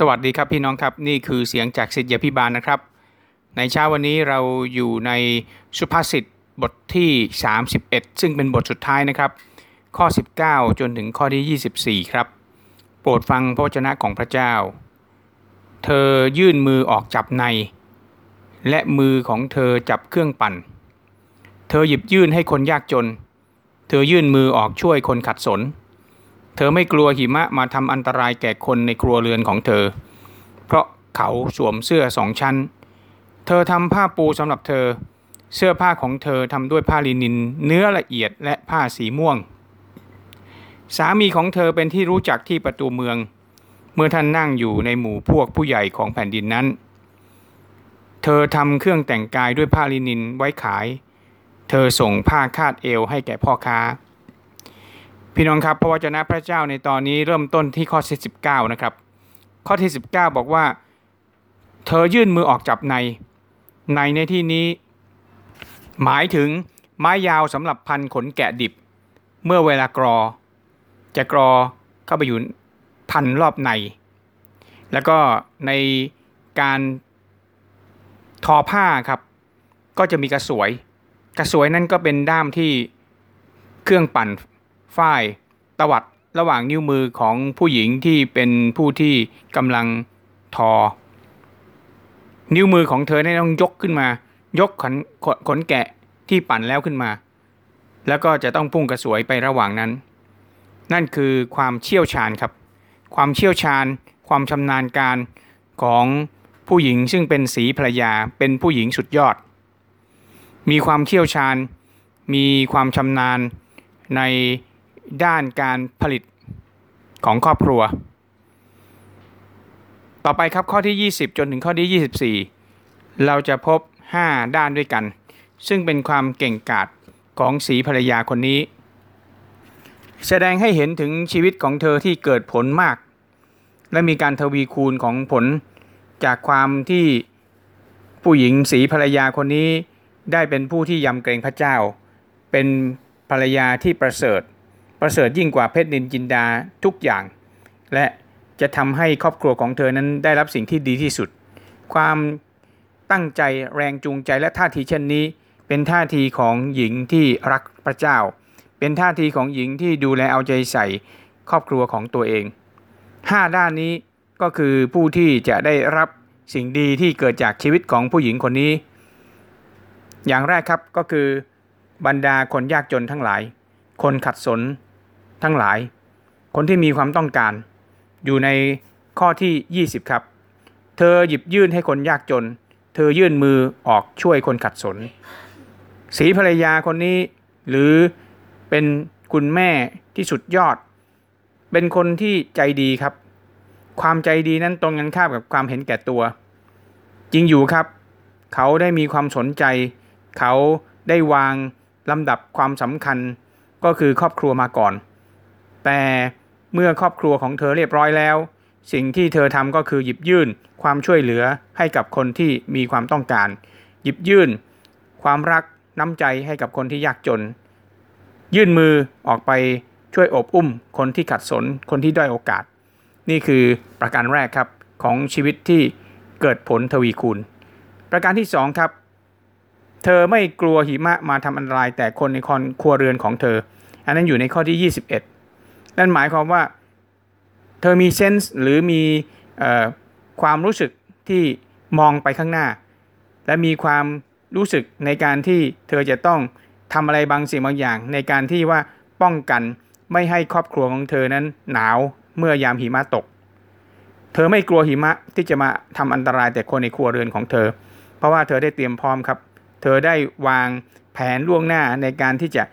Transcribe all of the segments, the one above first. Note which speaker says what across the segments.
Speaker 1: สวัสดีครับพี่น้องครับนี่คือเสียงจากสิทธิพิบาลนะครับ ในเช้าวันนี้เราอยู่ในสุภาษิตบทที่ 31 ซึ่งเป็นบทสุดท้ายนะครับ ข้อ 19 จนถึงข้อที่ 24 ครับ โปรดฟังพระวจนะของพระเจ้า เธอยื่นมือออกจับใน และมือของเธอจับเครื่องปั่น เธอหยิบยื่นให้คนยากจน เธอยื่นมือออกช่วยคนขัดสนเเธอไม่กลัวหิมะมาทำอันตรายแก่คนในครัวเรือนของเธอ เพราะเขาสวมเสื้อสองชั้น เธอทำผ้าปูสำหรับเธอ เสื้อผ้าของเธอทำด้วยผ้าลินิน เนื้อละเอียดและผ้าสีม่วง สามีของเธอเป็นที่รู้จักที่ประตูเมือง เมื่อท่านนั่งอยู่ในหมู่พวกผู้ใหญ่ของแผ่นดินนั้น เธอทำเครื่องแต่งกายด้วยผ้าลินินไว้ขาย เธอส่งผ้าคาดเอวให้แก่พ่อค้า พี่น้องครับพระวจนะพระเจ้าในตอนนี้เริ่มต้นที่ข้อที่19นะครับ ข้อที่ 19 บอกว่า เธอยื่นมือออกจับใน ในในที่นี้ หมายถึงไม้ยาวสำหรับพันขนแกะดิบ เมื่อเวลากรอ จะกรอเข้าไปอยู่พันรอบใน แล้วก็ในการทอผ้าครับ ก็จะมีกระสวย กระสวยนั่นก็เป็นด้ามที่เครื่องปั่น ฝ้ายตวัดระหว่างนิ้วมือของผู้หญิงที่เป็นผู้ที่กำลังทอ นิ้วมือของเธอเนี่ยต้องยกขึ้นมา ยกขนขนขนแกะที่ปั่นแล้วขึ้นมา แล้วก็จะต้องพุ่งกระสวยไประหว่างนั้น นั่นคือความเชี่ยวชาญครับ ความเชี่ยวชาญ ความชำนาญการของผู้หญิงซึ่งเป็นสีภรรยาเป็นผู้หญิงสุดยอด มีความเชี่ยวชาญ มีความชำนาญใน ด้านการผลิตของครอบครัว ต่อไปครับข้อที่ 20 จนถึงข้อที่ 24 เราจะพบ 5 ด้านด้วยกัน ซึ่งเป็นความเก่งกาจของสีภรรยาคนนี้ แสดงให้เห็นถึงชีวิตของเธอที่เกิดผลมาก และมีการทวีคูณของผลจากความที่ผู้หญิงสีภรรยาคนนี้ได้เป็นผู้ที่ยำเกรงพระเจ้า เป็นภรรยาที่ประเสริฐ ประเสริฐยิ่งกว่าเพชรนินจินดาทุกอย่าง และจะทำให้ครอบครัวของเธอนั้นได้รับสิ่งที่ดีที่สุด ความตั้งใจแรงจูงใจและท่าทีเช่นนี้ เป็นท่าทีของหญิงที่รักพระเจ้า เป็นท่าทีของหญิงที่ดูแลเอาใจใส่ครอบครัวของตัวเอง 5 ด้านนี้ก็คือผู้ที่จะได้รับสิ่งดีที่เกิดจากชีวิตของผู้หญิงคนนี้ อย่างแรกครับก็คือบรรดาคนยากจนทั้งหลาย คนขัดสน ทั้งหลาย คนที่มีความต้องการ อยู่ในข้อที่ 20 ครับ เธอหยิบยื่นให้คนยากจน เธอยื่นมือออกช่วยคนขัดสน สีภรรยาคนนี้ หรือเป็นคุณแม่ที่สุดยอด เป็นคนที่ใจดีครับ ความใจดีนั้นตรงกันข้ามกับความเห็นแก่ตัว จริงอยู่ครับ เขาได้มีความสนใจ เขาได้วางลำดับความสำคัญก็คือครอบครัวมาก่อน แต่เมื่อครอบครัวของเธอเรียบร้อยแล้ว สิ่งที่เธอทำก็คือหยิบยื่นความช่วยเหลือให้กับคนที่มีความต้องการ หยิบยื่น ความรักน้ำใจให้กับคนที่ยากจน ยื่นมือออกไปช่วยอบอุ้ม คนที่ขัดสนคนที่ด้อยโอกาส นี่คือประการแรกครับของชีวิตที่เกิดผลทวีคูณ ประการที่สองครับ เธอไม่กลัวหิมะมาทำอันตรายแต่คนในคอนครัวเรือนของเธอ อันนั้นอยู่ในข้อที่ 21 นั่นหมายความว่าเธอมีเซนส์หรือมีความรู้สึกที่มองไปข้างหน้า และมีความรู้สึกในการที่เธอจะต้องทำอะไรบางสิ่งบางอย่าง ในการที่ว่าป้องกันไม่ให้ครอบครัวของเธอนั้นหนาวเมื่อยามหิมะตก เธอไม่กลัวหิมะที่จะมาทำอันตรายแต่คนในครัวเรือนของเธอ เพราะว่าเธอได้เตรียมพร้อมครับ เธอได้วางแผนล่วงหน้าในการที่จะ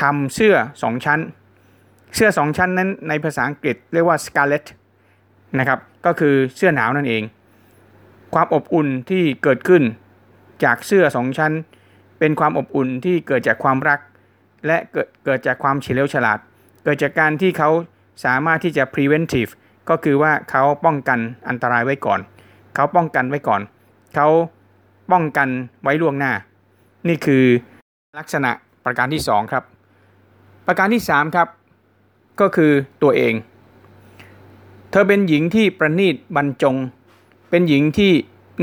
Speaker 1: ทำเสื้อสองชั้น เสื้อสองชั้นนั้นในภาษาอังกฤษเรียกว่า scarlet นะครับ ก็คือเสื้อหนาวนั่นเอง ความอบอุ่นที่เกิดขึ้นจากเสื้อสองชั้น เป็นความอบอุ่นที่เกิดจากความรัก และเกิดเกิดจากความเฉลียวฉลาด เกิดจากการที่เขาสามารถที่จะ preventive ก็คือว่าเขาป้องกันอันตรายไว้ก่อน เขาป้องกันไว้ก่อน เขาป้องกันไว้ล่วงหน้า นี่คือลักษณะประการที่ 2 ครับ ประการที่ 3 ครับ ก็คือตัวเอง เธอเป็นหญิงที่ประณีตบรรจง เป็นหญิงที่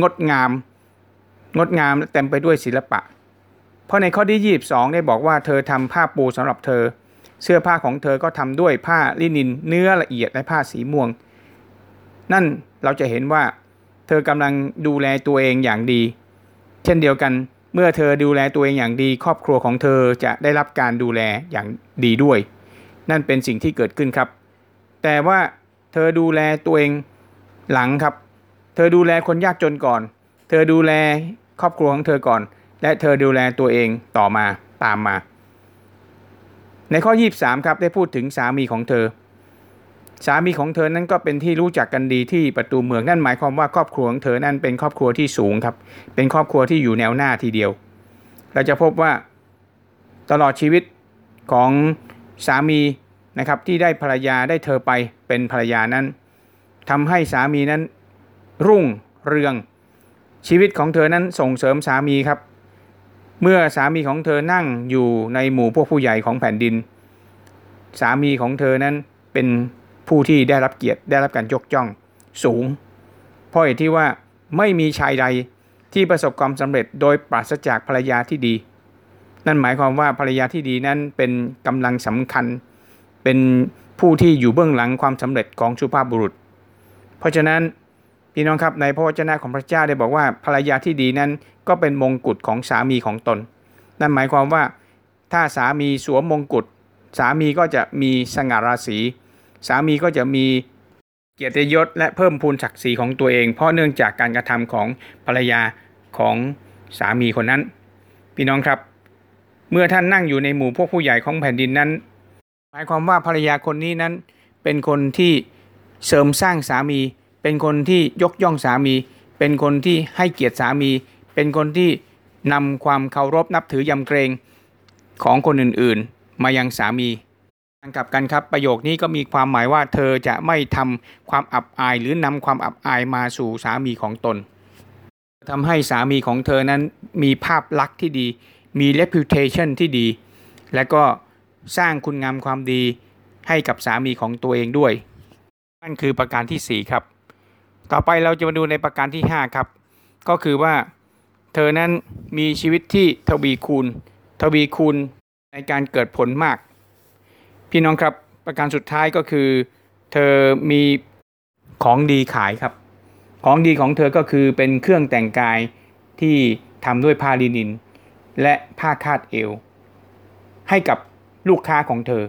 Speaker 1: งดงาม งดงามและเต็มไปด้วยศิลปะ เพราะในข้อที่ 22 ได้บอกว่าเธอทำผ้าปูสำหรับเธอ เสื้อผ้าของเธอก็ทำด้วยผ้าลินินเนื้อละเอียดและผ้าสีม่วง นั่นเราจะเห็นว่า เธอกำลังดูแลตัวเองอย่างดี เช่นเดียวกันเมื่อเธอดูแลตัวเองอย่างดี ครอบครัวของเธอจะได้รับการดูแลอย่างดีด้วย นั่นเป็นสิ่งที่เกิดขึ้นครับ แต่ว่าเธอดูแลตัวเองหลังครับ เธอดูแลคนยากจนก่อน เธอดูแลครอบครัวของเธอก่อน และเธอดูแลตัวเองต่อมาตามมา ในข้อ 23 ครับได้พูดถึงสามีของเธอ สามีของเธอนั้นก็เป็นที่รู้จักกันดีที่ประตูเมืองนั่นหมายความว่าครอบครัวของเธอนั้นเป็นครอบครัวที่สูงครับ เป็นครอบครัวที่อยู่แนวหน้าทีเดียว เราจะพบว่าตลอดชีวิตของ สามีนะครับที่ได้ภรรยาได้เธอไปเป็นภรรยานั้นทำให้สามีนั้น รุ่งเรือง ชีวิตของเธอนั้นส่งเสริมสามีครับ เมื่อสามีของเธอนั่งอยู่ในหมู่พวกผู้ใหญ่ของแผ่นดิน สามีของเธอนั้นเป็นผู้ที่ได้รับเกียรติได้รับการยกย่องสูง เพราะเหตุที่ว่าไม่มีชายใดที่ประสบความสำเร็จโดยปราศจากภรรยาที่ดี นั่นหมายความว่าภรรยาที่ดีนั้นเป็นกำลังสำคัญ เป็นผู้ที่อยู่เบื้องหลังความสำเร็จของสุภาพบุรุษ เพราะฉะนั้นพี่น้องครับในพระวจนะของพระเจ้าได้บอกว่าภรรยาที่ดีนั้นก็เป็นมงกุฎของสามีของตน นั่นหมายความว่าถ้าสามีสวมมงกุฎสามีก็จะมีสง่าราศี สามีก็จะมีเกียรติยศและเพิ่มพูนศักดิ์ศรีของตัวเอง เพราะเนื่องจากการกระทำของภรรยาของสามีคนนั้น พี่น้องครับ เมื่อท่านนั่งอยู่ในหมู่พวกผู้ใหญ่ของแผ่นดินนั้น หมายความว่าภรรยาคนนี้นั้น เป็นคนที่เสริมสร้างสามี เป็นคนที่ยกย่องสามี เป็นคนที่ให้เกียรติสามี เป็นคนที่นำความเคารพนับถือยำเกรงของคนอื่นๆ มายังสามีกลับกันครับประโยคนี้ก็มีความหมายว่าเธอจะไม่ทำความอับอายหรือนำความอับอายมาสู่สามีของตนทำให้สามีของเธอนั้นมีภาพลักษณ์ที่ดี มี reputation ที่ดี และก็สร้างคุณงามความดีให้กับสามีของตัวเองด้วย นั่นคือประการที่ 4 ครับ ต่อไปเราจะมาดูในประการที่ 5 ครับ ก็คือว่าเธอนั้นมีชีวิตที่ทวีคูณ ทวีคูณในการเกิดผลมาก พี่น้องครับประการสุดท้ายก็คือ เธอมีของดีขายครับ ของดีของเธอก็คือเป็นเครื่องแต่งกายที่ทำด้วยผ้าลินิน และผ้าคาดเอว ให้กับลูกค้าของเธอ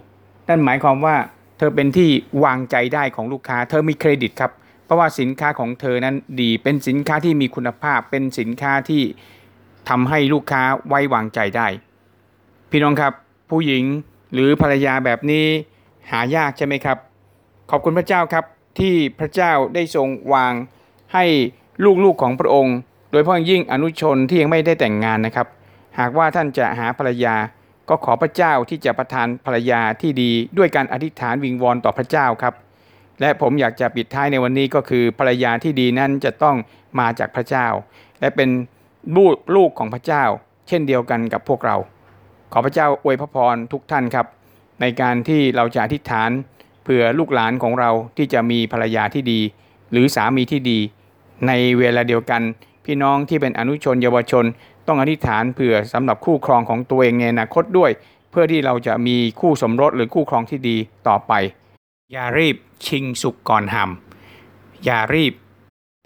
Speaker 1: นั่นหมายความว่าเธอเป็นที่วางใจได้ของลูกค้า เธอมีเครดิตครับ เพราะว่าสินค้าของเธอนั้นดี เป็นสินค้าที่มีคุณภาพ เป็นสินค้าที่ทำให้ลูกค้าไว้วางใจได้ พี่น้องครับ ผู้หญิงหรือภรรยาแบบนี้หายากใช่ไหมครับ ขอบคุณพระเจ้าครับที่พระเจ้าได้ทรงวางให้ลูกๆของพระองค์ โดยเฉพาะอยยิ่งอนุชนที่ยังไม่ได้แต่งงานนะครับ หากว่าท่านจะหาภรรยา ก็ขอพระเจ้าที่จะประทานภรรยาที่ดีด้วยการอธิษฐานวิงวอนต่อพระเจ้าครับ และผมอยากจะปิดท้ายในวันนี้ก็คือภรรยาที่ดีนั้นจะต้องมาจากพระเจ้า และเป็นลูกลูกของพระเจ้า เช่นเดียวกันกับพวกเรา ขอพระเจ้าอวยพระพรทุกท่านครับ ในการที่เราจะอธิษฐานเผื่อลูกหลานของเราที่จะมีภรรยาที่ดี หรือสามีที่ดี ในเวลาเดียวกัน พี่น้องที่เป็นอนุชนเยาวชนต้องอธิษฐานเผื่อสำหรับคู่ครองของตัวเองในอนาคตด้วย เพื่อที่เราจะมีคู่สมรสหรือคู่ครองที่ดีต่อไป อย่ารีบชิงสุกก่อนหำอย่ารีบ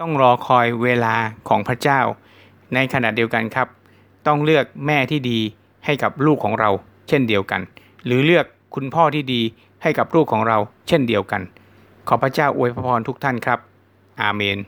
Speaker 1: ต้องรอคอยเวลาของพระเจ้า ในขณะเดียวกันครับ ต้องเลือกแม่ที่ดีให้กับลูกของเรา เช่นเดียวกัน หรือเลือกคุณพ่อที่ดีให้กับลูกของเรา เช่นเดียวกัน ขอพระเจ้าอวยพรทุกท่านครับ อาเมน